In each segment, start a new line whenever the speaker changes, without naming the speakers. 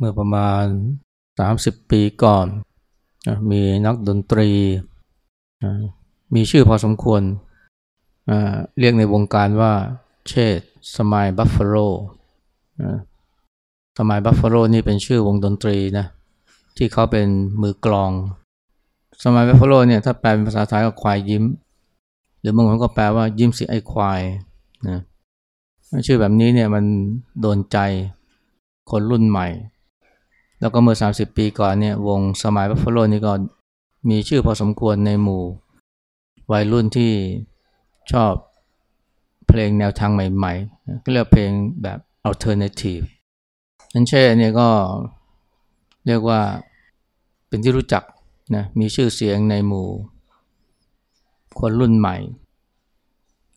เมื่อประมาณ 30 ปีก่อน มีนักดนตรี มีชื่อพอสมควร เรียกในวงการว่าเชษฐ์ Smile Buffalo Smile Buffalo นี่เป็นชื่อวงดนตรีนะที่เขาเป็นมือกลอง Smile Buffalo เนี่ยถ้าแปลเป็นภาษาไทยก็ควายยิ้ม หรือบางคนก็แปลว่ายิ้มสิไอ้ควายนะชื่อแบบนี้เนี่ยมันโดนใจคนรุ่นใหม่ แล้วก็เมื่อ 30 ปีก่อนเนี่ยวงสมัยบัฟฟาโลนี่ก็มีชื่อพอสมควรในหมู่ วัยรุ่นที่ชอบเพลงแนวทางใหม่ๆ ก็เรียกเพลงแบบ alternative นั่นเช่เนี่ยก็เรียกว่าเป็นที่รู้จักนะมีชื่อเสียงในหมู่ คนรุ่นใหม่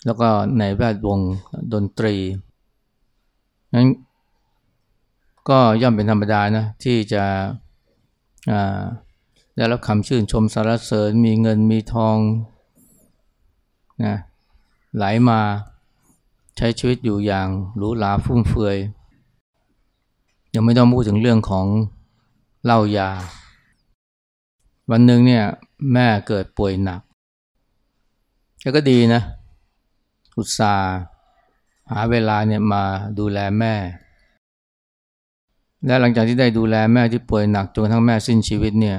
แล้วก็ในแวดวงดนตรีนั้น ก็ย่อมเป็นธรรมดานะที่จะได้รับคำชื่นชมสรรเสริญมีเงินมีทองนะไหลมาใช้ชีวิตอยู่อย่างหรูหราฟุ่มเฟือย ยังไม่ต้องพูดถึงเรื่องของเหล้ายา วันหนึ่งเนี่ยแม่เกิดป่วยหนักแกก็ดีนะ อุตส่าห์หาเวลาเนี่ยมาดูแลแม่ และหลังจากที่ได้ดูแลแม่ที่ป่วยหนักจนกระทั่งแม่สิ้นชีวิตเนี่ย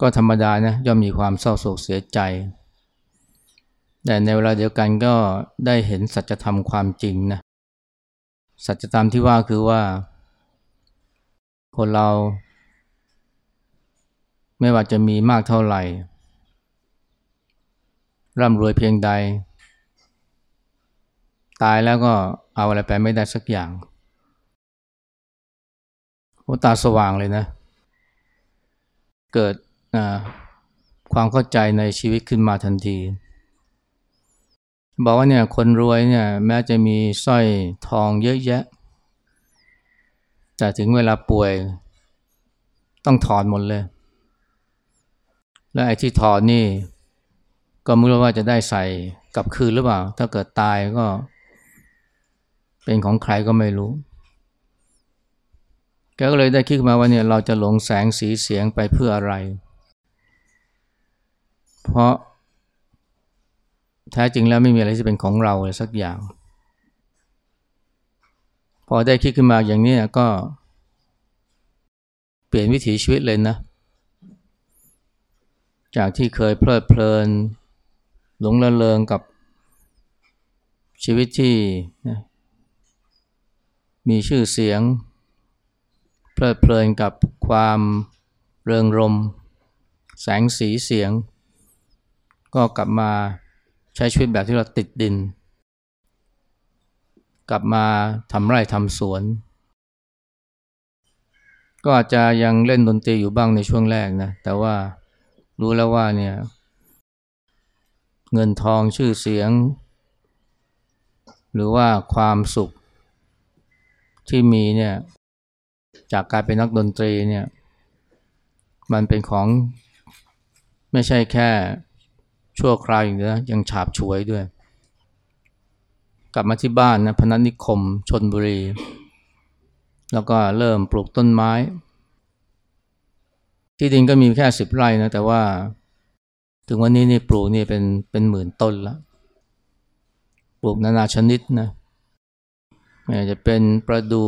ก็ธรรมดานะย่อมมีความเศร้าโศกเสียใจ แต่ในเวลาเดียวกันก็ได้เห็นสัจธรรมความจริงนะ สัจธรรมที่ว่าคือว่า คนเรา ไม่ว่าจะมีมากเท่าไหร่ ร่ำรวยเพียงใด ตายแล้วก็เอาอะไรไปไม่ได้สักอย่าง โอตาสว่างเลยนะ เกิดความเข้าใจในชีวิตขึ้นมาทันที บอกว่าเนี่ยคนรวยเนี่ยแม้จะมีสร้อยทองเยอะแยะ แต่ถึงเวลาป่วยต้องถอนหมดเลย และไอ้ที่ถอนนี่ก็ไม่รู้ว่าจะได้ใส่กลับคืนหรือเปล่า ถ้าเกิดตายก็เป็นของใครก็ไม่รู้ แกก็เลยได้คิดมาว่าเนี่ยเราจะหลงแสงสีเสียงไปเพื่ออะไร เพราะแท้จริงแล้วไม่มีอะไรที่เป็นของเราเลยสักอย่าง พอได้คิดขึ้นมาอย่างนี้ก็ เปลี่ยนวิถีชีวิตเลยนะ จากที่เคยเพลิดเพลิน หลงละเลงกับชีวิตที่มีชื่อเสียง เพลิดเพลินกับความเริงรม แสงสีเสียง ก็กลับมาใช้ชีวิตแบบที่เราติดดิน กลับมาทำไร่ทำสวน ก็อาจจะยังเล่นดนตรีอยู่บ้างในช่วงแรกนะ แต่ว่ารู้แล้วว่าเนี่ยเงินทองชื่อเสียง หรือว่าความสุขที่มีเนี่ย จากการเป็นนักดนตรีเนี่ยมันเป็นของไม่ใช่แค่ชั่วคราวอย่างเดียวยังฉาบฉวยด้วย กลับมาที่บ้านนะพนัสนิคมชนบุรี แล้วก็เริ่มปลูกต้นไม้ ที่ดินก็มีแค่สิบไร่นะแต่ว่า ถึงวันนี้นี่ปลูกนี่เป็นเป็นหมื่นต้นล้วปลูกนานาชนิดนะไม่จะเป็นประดู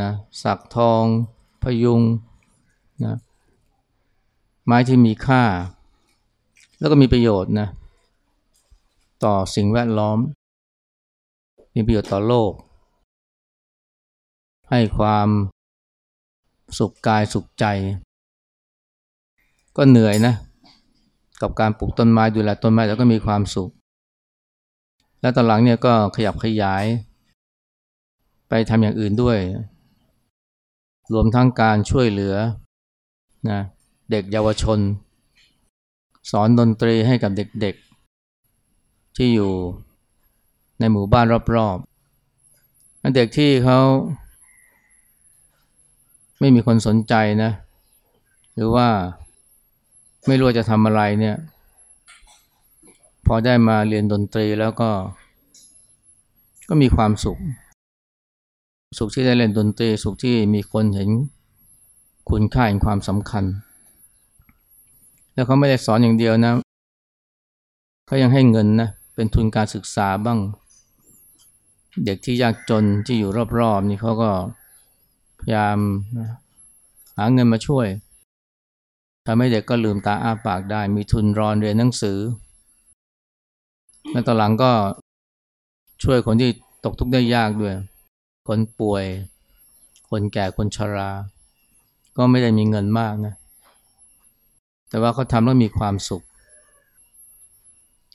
นะสักทอง พยุงนะไม้ที่มีค่า แล้วก็มีประโยชน์นะต่อสิ่งแวดล้อม มีประโยชน์ต่อโลก ให้ความสุขกายสุขใจ ก็เหนื่อยนะ กับการปลูกต้นไม้ดูแลต้นไม้แล้วก็มีความสุข แล้วตอนหลังเนี่ยก็ขยับขยาย ไปทำอย่างอื่นด้วย รวมทั้งการช่วยเหลือนะเด็กเยาวชน สอนดนตรีให้กับเด็กๆ ที่อยู่ในหมู่บ้านรอบๆเด็กที่เขาไม่มีคนสนใจนะ หรือว่าไม่รู้จะทำอะไรเนี่ย พอได้มาเรียนดนตรีแล้วก็ ก็มีความสุข สุขที่ได้เล่นดนตรีสุขที่มีคนเห็นคุณค่าแห่งความสำคัญ แล้วเขาไม่ได้สอนอย่างเดียวนะเขายังให้เงินนะเป็นทุนการศึกษาบ้าง เด็กที่ยากจนที่อยู่รอบๆนี่เขาก็พยายามหาเงินมาช่วยทำให้เด็กก็ลืมตาอ้าปากได้ มีทุนรอนเรียนหนังสือ แล้วตอหลังก็ช่วยคนที่ตกทุกข์ได้ยากด้วย คนป่วย คนแก่คนชรา ก็ไม่ได้มีเงินมากนะ แต่ว่าเขาทำแล้วมีความสุข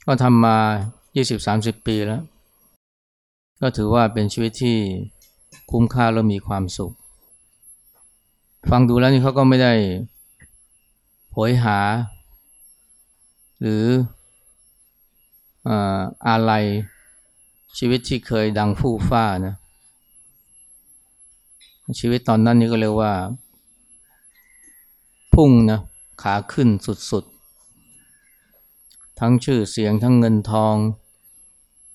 ก็ทำมา 20-30 ปีแล้ว ก็ถือว่าเป็นชีวิตที่คุ้มค่าแล้วมีความสุข ฟังดูแล้วนี่เขาก็ไม่ได้โหยหา หรืออะไรชีวิตที่เคยดังฟู่ฟ้านะ ชีวิตตอนนั้นนี่ก็เรียกว่า พุ่งนะขาขึ้นสุดๆ ทั้งชื่อเสียงทั้งเงินทอง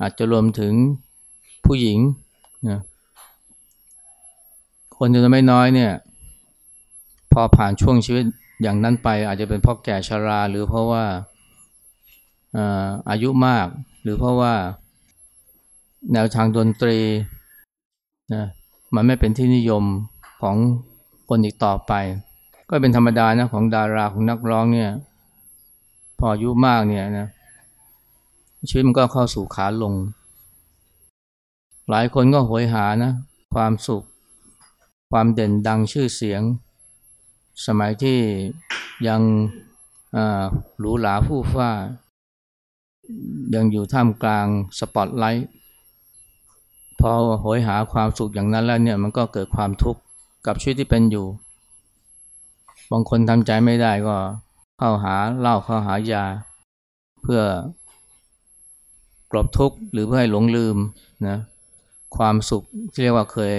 อาจจะรวมถึงผู้หญิงนะคนจำนวนไม่น้อยเนี่ย พอผ่านช่วงชีวิตอย่างนั้นไป อาจจะเป็นเพราะแก่ชรา หรือเพราะว่าอายุมาก หรือเพราะว่าแนวทางดนตรีนะ มันไม่เป็นที่นิยมของคนอีกต่อไป ก็เป็นธรรมดานะของดาราของนักร้องเนี่ย พออายุมากเนี่ยนะชีวิตมันก็เข้าสู่ขาลง หลายคนก็โหยหานะ ความสุข ความเด่นดังชื่อเสียง สมัยที่ยังหรูหราผู้ฟ้า ยังอยู่ท่ามกลางสปอตไลท์ พอโหยหาความสุขอย่างนั้นแล้วเนี่ยมันก็เกิดความทุกข์กับชีวิตที่เป็นอยู่ บางคนทำใจไม่ได้ก็เข้าหาเหล้าเข้าหายา เพื่อกลบทุกข์หรือเพื่อให้หลงลืมนะความสุขที่เรียกว่าเคย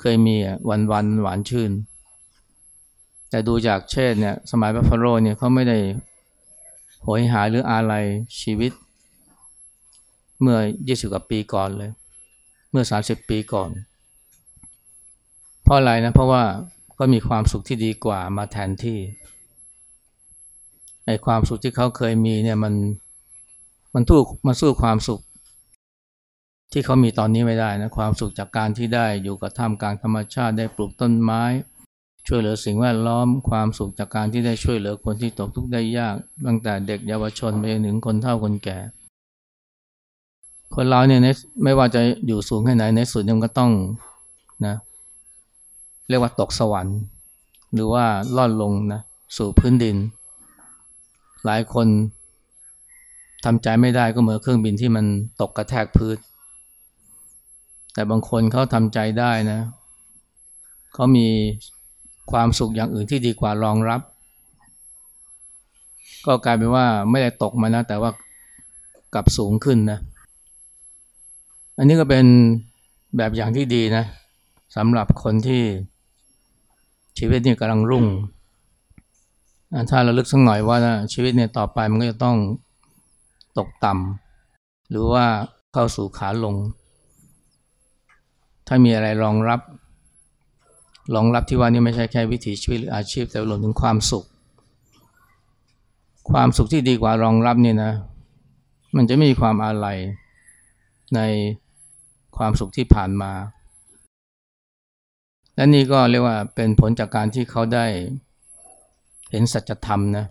เคยมีวันวันหวานชื่น แต่ดูจากเช่นเนี่ยสมัยบัฟฟาโลเนี่ยเขาไม่ได้โหยหาหรืออะไรชีวิต เมื่อ 20 กว่าปีก่อนเลย เมื่อ 30 ปีก่อน เพราะอะไรนะ เพราะว่าก็มีความสุขที่ดีกว่ามาแทนที่ไอความสุขที่เขาเคยมีเนี่ยมันมันทู้มาสู้ความสุข ที่เขามีตอนนี้ไม่ได้นะความสุขจากการที่ได้อยู่กับท่ามกลางธรรมชาติได้ปลูกต้นไม้ ช่วยเหลือสิ่งแวดล้อม ความสุขจากการที่ได้ช่วยเหลือคนที่ตกทุกข์ได้ยาก ตั้งแต่เด็กเยาวชนไปถึงคนเฒ่าคนแก่ คนเราเนี่ยไม่ว่าจะอยู่สูงแค่ไหนในสุดมันก็ต้องนะเรียกว่าตกสวรรค์ หรือว่าล่อนลงนะสู่พื้นดิน หลายคนทำใจไม่ได้ก็เหมือนเครื่องบินที่มันตกกระแทกพื้น แต่บางคนเขาทำใจได้นะเขามีความสุขอย่างอื่นที่ดีกว่ารองรับ ก็กลายเป็นว่าไม่ได้ตกมานะแต่ว่ากลับสูงขึ้นนะ อันนี้ก็เป็นแบบอย่างที่ดีนะสำหรับคนที่ชีวิตนี่กำลังรุ่ง ถ้าเราลึกสักหน่อยว่าชีวิตเนี่ยต่อไปมันก็จะต้องตกต่ำหรือว่าเข้าสู่ขาลง ถ้ามีอะไรรองรับ รองรับที่ว่านี่ไม่ใช่แค่วิถีชีวิตหรืออาชีพแต่รวมถึงความสุข ความสุขที่ดีกว่ารองรับนี่นะ มันจะไม่มีความอาลัยใน ความสุขที่ผ่านมา และนี่ก็เรียกว่าเป็นผลจากการที่เขาได้เห็นสัจธรรมนะ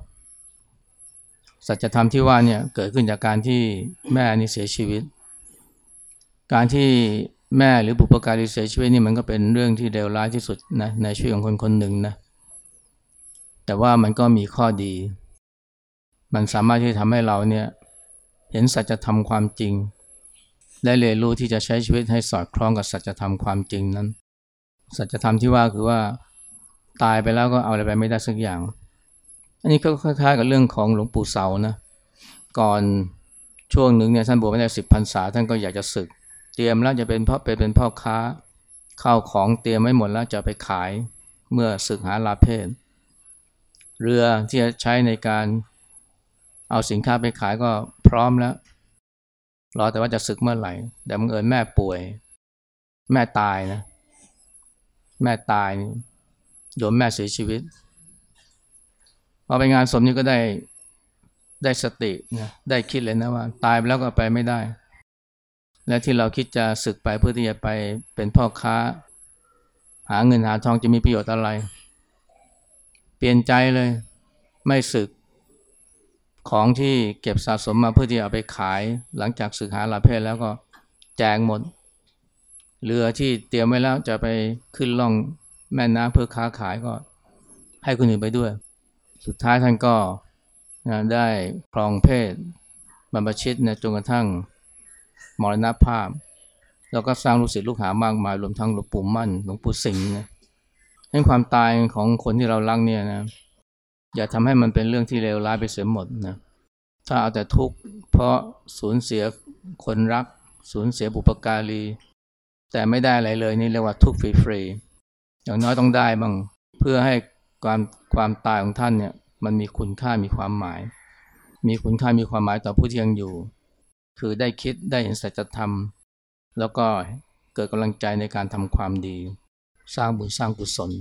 สัจธรรมที่ว่าเนี่ยเกิดขึ้นจากการที่แม่นี่เสียชีวิต การที่แม่หรือบุปการีเสียชีวิตนี่มันก็เป็นเรื่องที่เลวร้ายที่สุดนะในชีวิตของคนคนหนึ่งนะแต่ว่ามันก็มีข้อดี มันสามารถที่จะทำให้เราเนี่ยเห็นสัจธรรมความจริง และเรียนรู้ที่จะใช้ชีวิตให้สอดคล้องกับสัจธรรมความจริงนั้น สัจธรรมที่ว่าคือว่าตายไปแล้วก็เอาอะไรไปไม่ได้สักอย่าง อันนี้ก็คล้ายๆกับเรื่องของหลวงปู่เสานะ ก่อนช่วงหนึ่งเนี่ยท่านบวชไม่ได้สิบพรรษาท่านก็อยากจะศึก เตรียมแล้วจะเป็นพ่อไปเป็นพ่อค้าข้าวของเตรียมไม่หมดแล้วจะไปขายเมื่อศึกหาลาเพศ เรือที่จะใช้ในการเอาสินค้าไปขายก็พร้อมแล้ว รอแต่ว่าจะศึกเมื่อไหร่ แต่บังเอิญแม่ป่วย แม่ตายนะ แม่ตายโยมแม่เสียชีวิตพอไปงานศพนี้ก็ได้ได้สตินะได้คิดเลยนะว่า ตายไปแล้วก็ไปไม่ได้ และที่เราคิดจะศึกไปเพื่อที่จะไปเป็นพ่อค้า หาเงินหาทองจะมีประโยชน์อะไร เปลี่ยนใจเลย ไม่ศึก ของที่เก็บสะสมมาเพื่อที่เอาไปขายหลังจากศึกหาลาเพศแล้วก็แจงหมด เรือที่เตรียมไว้แล้วจะไปขึ้นล่องแม่น้ำเพื่อค้าขายก็ให้คนอื่นไปด้วย สุดท้ายท่านก็ได้ครองเพศบรรพชิตนะจนกระทั่งมรณภาพ แล้วก็สร้างลูกศิษย์ลูกหามากมายรวมทั้งหลวงปู่มั่นหลวงปู่สิงห์นะให้ความตายของคนที่เรารักเนี่ยนะ อย่าทำให้มันเป็นเรื่องที่เลวร้ายไปเสียหมดนะถ้าเอาแต่ทุกข์เพราะสูญเสียคนรัก สูญเสียบุปการี แต่ไม่ได้อะไรเลยนี่เรียกว่าทุกข์ฟรีๆอย่างน้อยต้องได้บ้างเพื่อให้ความความตายของท่านเนี่ยมันมีคุณค่ามีความหมาย มีคุณค่ามีความหมายต่อผู้ที่ยังอยู่ คือได้คิดได้เห็นสัจธรรม แล้วก็เกิดกำลังใจในการทำความดี สร้างบุญสร้างกุศล